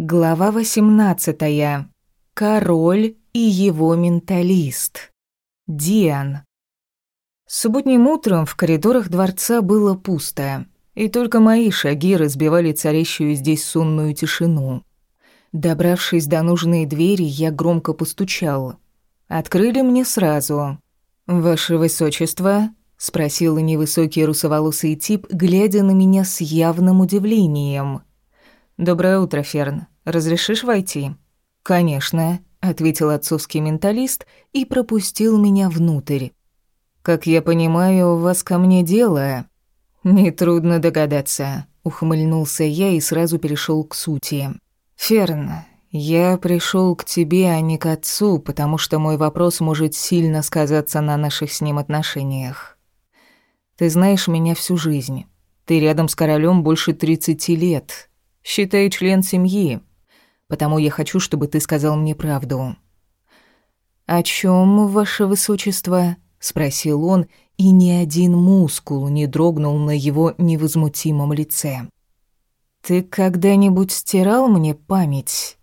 Глава 18. Король и его менталист. Диан. Субботним утром в коридорах дворца было пусто, и только мои шаги разбивали царящую здесь сонную тишину. Добравшись до нужной двери, я громко постучал. Открыли мне сразу. «Ваше высочество?» — спросил невысокий русоволосый тип, глядя на меня с явным удивлением — «Доброе утро, Ферн. Разрешишь войти?» «Конечно», — ответил отцовский менталист и пропустил меня внутрь. «Как я понимаю, у вас ко мне дело?» «Нетрудно догадаться», — ухмыльнулся я и сразу перешел к сути. «Ферн, я пришел к тебе, а не к отцу, потому что мой вопрос может сильно сказаться на наших с ним отношениях. Ты знаешь меня всю жизнь. Ты рядом с королем больше тридцати лет. Считай член семьи. Потому я хочу, чтобы ты сказал мне правду». «О чем, ваше высочество?» — спросил он, и ни один мускул не дрогнул на его невозмутимом лице. «Ты когда-нибудь стирал мне память?»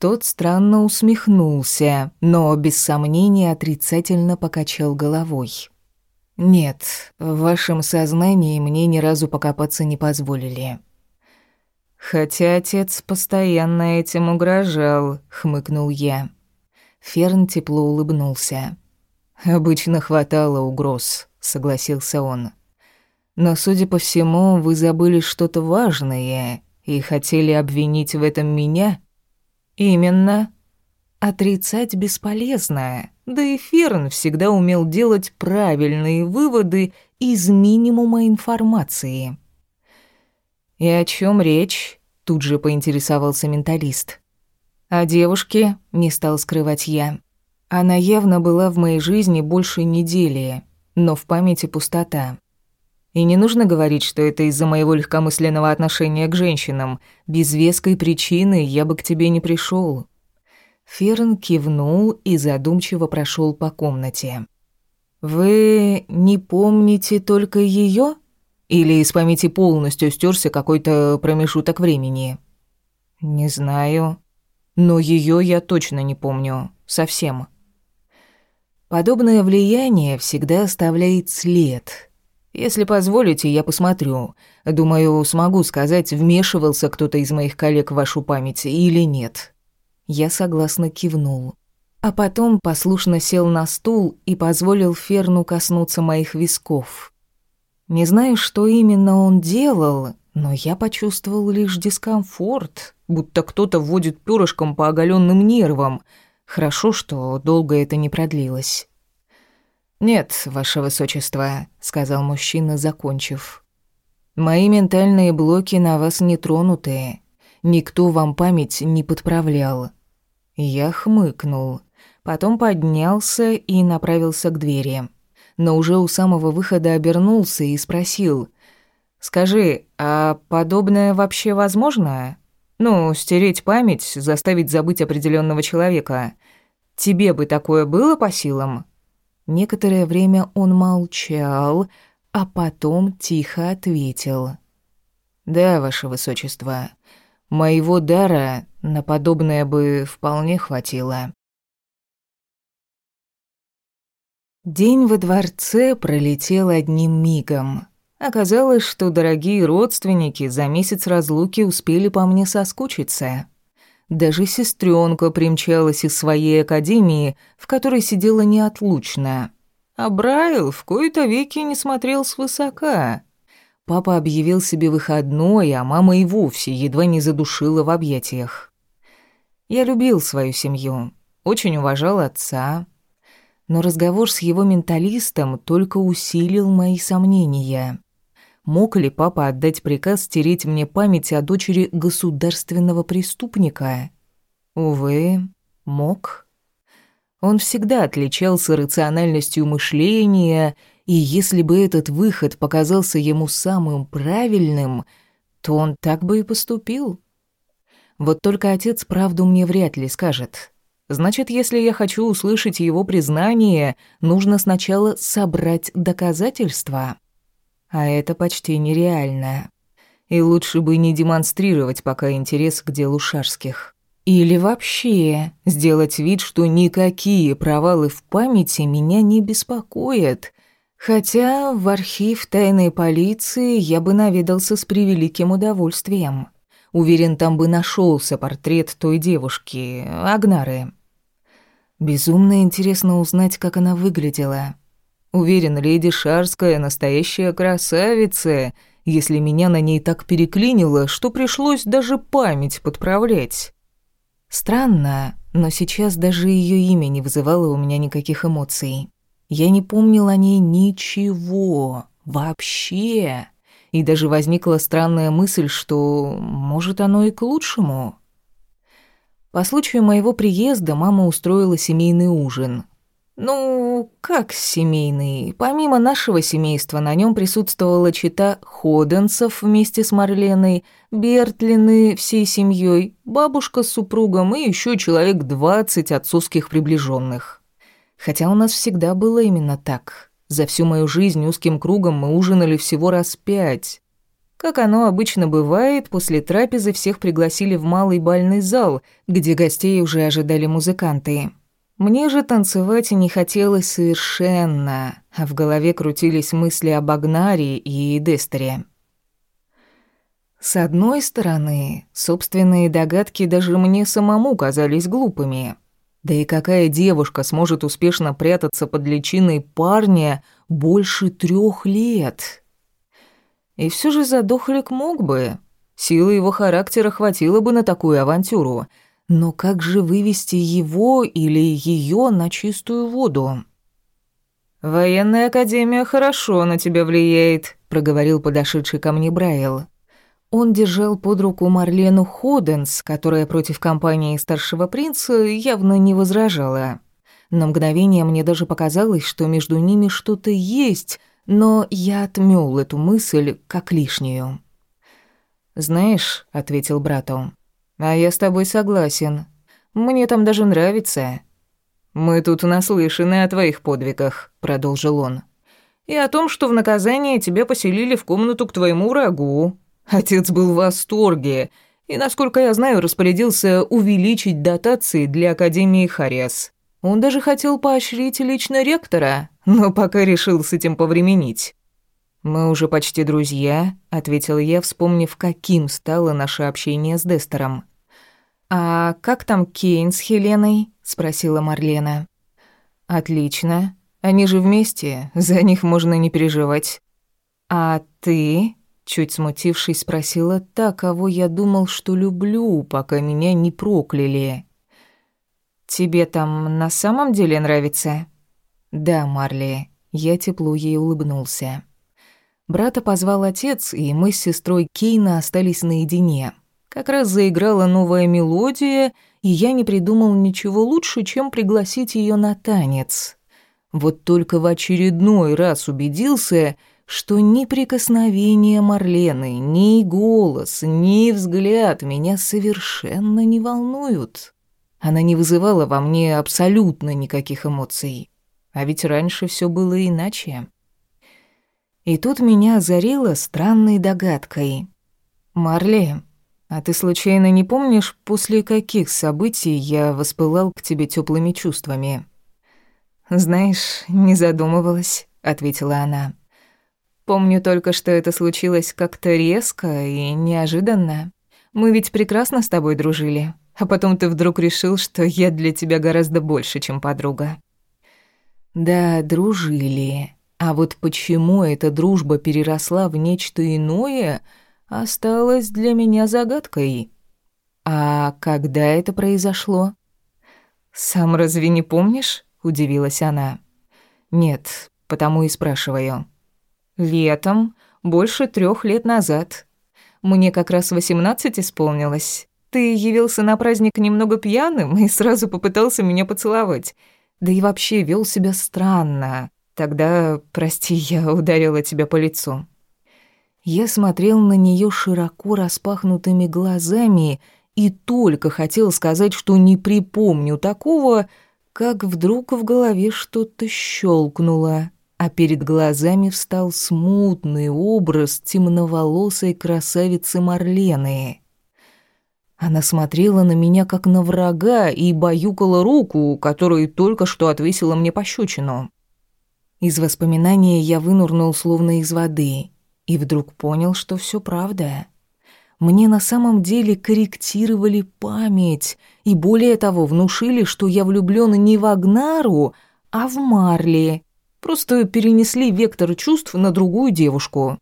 Тот странно усмехнулся, но без сомнения отрицательно покачал головой. «Нет, в вашем сознании мне ни разу покопаться не позволили. «Хотя отец постоянно этим угрожал», — хмыкнул я. Ферн тепло улыбнулся. «Обычно хватало угроз», — согласился он. «Но, судя по всему, вы забыли что-то важное и хотели обвинить в этом меня?» «Именно. Отрицать бесполезно. Да и Ферн всегда умел делать правильные выводы из минимума информации». «И о чем речь?» — тут же поинтересовался менталист. «О девушке?» — не стал скрывать я. Она явно была в моей жизни больше недели, но в памяти пустота. И не нужно говорить, что это из-за моего легкомысленного отношения к женщинам. Без веской причины я бы к тебе не пришел. Ферн кивнул и задумчиво прошел по комнате. «Вы не помните только ее? Или из памяти полностью стерся какой-то промежуток времени? Не знаю. Но ее я точно не помню. Совсем. Подобное влияние всегда оставляет след. Если позволите, я посмотрю. Думаю, смогу сказать, вмешивался кто-то из моих коллег в вашу память или нет. Я согласно кивнул. А потом послушно сел на стул и позволил Ферну коснуться моих висков. Не знаю, что именно он делал, но я почувствовал лишь дискомфорт, будто кто-то вводит пёрышком по оголенным нервам. Хорошо, что долго это не продлилось. «Нет, ваше высочество», — сказал мужчина, закончив. «Мои ментальные блоки на вас не тронуты. Никто вам память не подправлял». Я хмыкнул, потом поднялся и направился к двери но уже у самого выхода обернулся и спросил. «Скажи, а подобное вообще возможно? Ну, стереть память, заставить забыть определенного человека. Тебе бы такое было по силам?» Некоторое время он молчал, а потом тихо ответил. «Да, ваше высочество, моего дара на подобное бы вполне хватило». День во дворце пролетел одним мигом. Оказалось, что дорогие родственники за месяц разлуки успели по мне соскучиться. Даже сестренка примчалась из своей академии, в которой сидела неотлучно. А Брайл в кои-то веки не смотрел свысока. Папа объявил себе выходной, а мама и вовсе едва не задушила в объятиях. Я любил свою семью, очень уважал отца, но разговор с его менталистом только усилил мои сомнения. Мог ли папа отдать приказ стереть мне память о дочери государственного преступника? Увы, мог. Он всегда отличался рациональностью мышления, и если бы этот выход показался ему самым правильным, то он так бы и поступил. Вот только отец правду мне вряд ли скажет. Значит, если я хочу услышать его признание, нужно сначала собрать доказательства. А это почти нереально. И лучше бы не демонстрировать пока интерес к делу Шарских. Или вообще сделать вид, что никакие провалы в памяти меня не беспокоят. Хотя в архив тайной полиции я бы наведался с превеликим удовольствием. Уверен, там бы нашелся портрет той девушки, Агнары. Безумно интересно узнать, как она выглядела. Уверен, леди Шарская настоящая красавица, если меня на ней так переклинило, что пришлось даже память подправлять. Странно, но сейчас даже ее имя не вызывало у меня никаких эмоций. Я не помнил о ней ничего, вообще. И даже возникла странная мысль, что, может, оно и к лучшему. По случаю моего приезда мама устроила семейный ужин. Ну, как семейный? Помимо нашего семейства на нем присутствовала чита Ходенцев вместе с Марленой, Бертлины всей семьей, бабушка с супругом и еще человек двадцать отцовских приближенных. Хотя у нас всегда было именно так. За всю мою жизнь узким кругом мы ужинали всего раз пять. Как оно обычно бывает, после трапезы всех пригласили в малый бальный зал, где гостей уже ожидали музыканты. Мне же танцевать не хотелось совершенно, а в голове крутились мысли об Агнаре и Дестере. С одной стороны, собственные догадки даже мне самому казались глупыми. Да и какая девушка сможет успешно прятаться под личиной парня больше трех лет? И все же задохлик мог бы. Силы его характера хватило бы на такую авантюру. Но как же вывести его или ее на чистую воду? «Военная академия хорошо на тебя влияет», — проговорил подошедший ко мне Брайл. Он держал под руку Марлену Ходенс, которая против компании старшего принца явно не возражала. На мгновение мне даже показалось, что между ними что-то есть — но я отмёл эту мысль как лишнюю. «Знаешь», — ответил брату, — «а я с тобой согласен. Мне там даже нравится». «Мы тут наслышаны о твоих подвигах», — продолжил он. «И о том, что в наказание тебя поселили в комнату к твоему врагу. Отец был в восторге, и, насколько я знаю, распорядился увеличить дотации для Академии Хариас. Он даже хотел поощрить лично ректора, но пока решил с этим повременить. «Мы уже почти друзья», — ответил я, вспомнив, каким стало наше общение с Дестером. «А как там Кейн с Хеленой?» — спросила Марлена. «Отлично. Они же вместе, за них можно не переживать». «А ты?» — чуть смутившись, спросила та, кого я думал, что люблю, пока меня не прокляли. «Тебе там на самом деле нравится?» «Да, Марли». Я тепло ей улыбнулся. Брата позвал отец, и мы с сестрой Кейна остались наедине. Как раз заиграла новая мелодия, и я не придумал ничего лучше, чем пригласить ее на танец. Вот только в очередной раз убедился, что ни прикосновение Марлены, ни голос, ни взгляд меня совершенно не волнуют. Она не вызывала во мне абсолютно никаких эмоций. А ведь раньше все было иначе. И тут меня озарило странной догадкой. «Марли, а ты случайно не помнишь, после каких событий я воспылал к тебе теплыми чувствами?» «Знаешь, не задумывалась», — ответила она. «Помню только, что это случилось как-то резко и неожиданно. Мы ведь прекрасно с тобой дружили, а потом ты вдруг решил, что я для тебя гораздо больше, чем подруга. Да, дружили. А вот почему эта дружба переросла в нечто иное, осталось для меня загадкой. А когда это произошло? Сам разве не помнишь? удивилась она. Нет, потому и спрашиваю. Летом, больше трех лет назад. Мне как раз восемнадцать исполнилось. Ты явился на праздник немного пьяным и сразу попытался меня поцеловать да и вообще вел себя странно. Тогда, прости, я ударила тебя по лицу. Я смотрел на нее широко распахнутыми глазами и только хотел сказать, что не припомню такого, как вдруг в голове что-то щелкнуло. А перед глазами встал смутный образ темноволосой красавицы Марлены. Она смотрела на меня как на врага и баюкала руку, которую только что отвесила мне пощечину. Из воспоминания я вынурнул словно из воды и вдруг понял, что все правда. Мне на самом деле корректировали память и более того внушили, что я влюблён не в Агнару, а в Марли. Просто перенесли вектор чувств на другую девушку.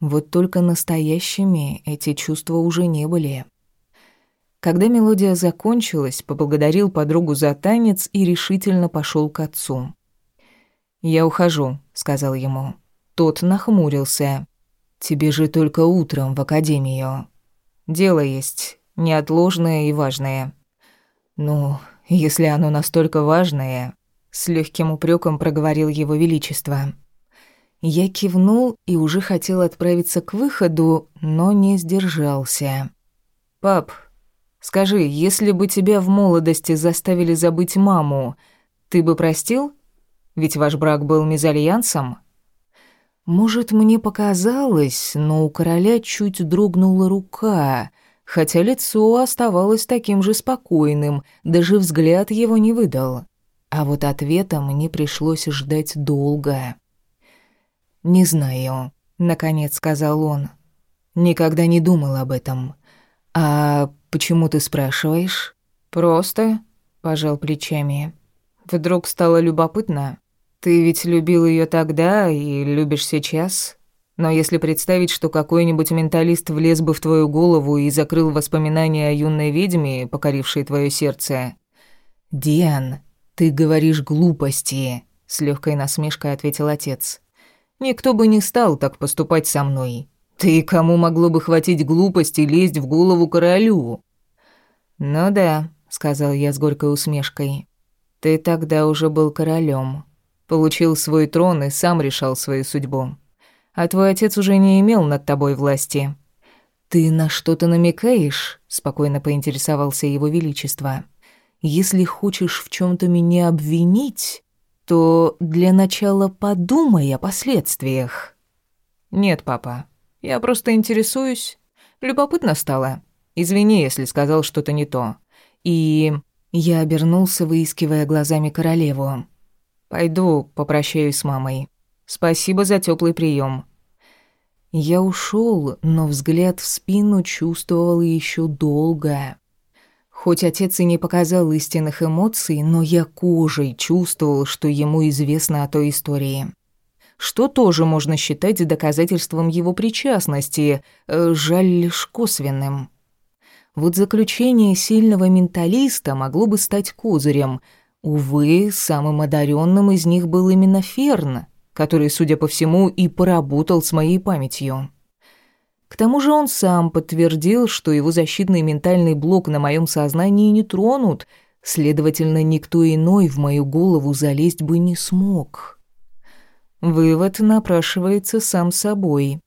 Вот только настоящими эти чувства уже не были. Когда мелодия закончилась, поблагодарил подругу за танец и решительно пошел к отцу. «Я ухожу», — сказал ему. Тот нахмурился. «Тебе же только утром в академию. Дело есть, неотложное и важное». «Ну, если оно настолько важное», — с легким упреком проговорил его величество. Я кивнул и уже хотел отправиться к выходу, но не сдержался. «Пап, скажи, если бы тебя в молодости заставили забыть маму, ты бы простил?» Ведь ваш брак был мезальянсом. Может, мне показалось, но у короля чуть дрогнула рука, хотя лицо оставалось таким же спокойным, даже взгляд его не выдал. А вот ответа мне пришлось ждать долго. «Не знаю», — наконец сказал он. «Никогда не думал об этом. А почему ты спрашиваешь?» «Просто», — пожал плечами. «Вдруг стало любопытно?» Ты ведь любил ее тогда и любишь сейчас. Но если представить, что какой-нибудь менталист влез бы в твою голову и закрыл воспоминания о юной ведьме, покорившей твое сердце... «Диан, ты говоришь глупости», — с легкой насмешкой ответил отец. «Никто бы не стал так поступать со мной. Ты кому могло бы хватить глупости лезть в голову королю?» «Ну да», — сказал я с горькой усмешкой. «Ты тогда уже был королем. Получил свой трон и сам решал свою судьбу. А твой отец уже не имел над тобой власти. Ты на что-то намекаешь? спокойно поинтересовался его величество. Если хочешь в чем то меня обвинить, то для начала подумай о последствиях. Нет, папа. Я просто интересуюсь. Любопытно стало. Извини, если сказал что-то не то. И я обернулся, выискивая глазами королеву. Пойду попрощаюсь с мамой. Спасибо за теплый прием. Я ушел, но взгляд в спину чувствовал еще долго. Хоть отец и не показал истинных эмоций, но я кожей чувствовал, что ему известно о той истории. Что тоже можно считать доказательством его причастности, э, жаль лишь косвенным. Вот заключение сильного менталиста могло бы стать козырем — Увы, самым одаренным из них был именно Ферн, который, судя по всему, и поработал с моей памятью. К тому же он сам подтвердил, что его защитный ментальный блок на моем сознании не тронут, следовательно, никто иной в мою голову залезть бы не смог. Вывод напрашивается сам собой.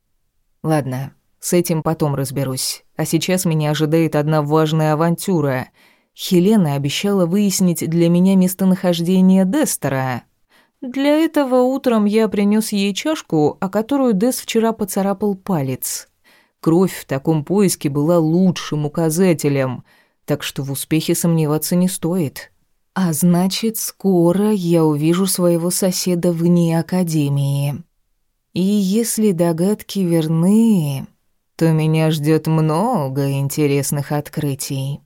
Ладно, с этим потом разберусь. А сейчас меня ожидает одна важная авантюра — Хелена обещала выяснить для меня местонахождение Дестера. Для этого утром я принес ей чашку, о которую Дес вчера поцарапал палец. Кровь в таком поиске была лучшим указателем, так что в успехе сомневаться не стоит. А значит, скоро я увижу своего соседа вне академии. И если догадки верны, то меня ждет много интересных открытий.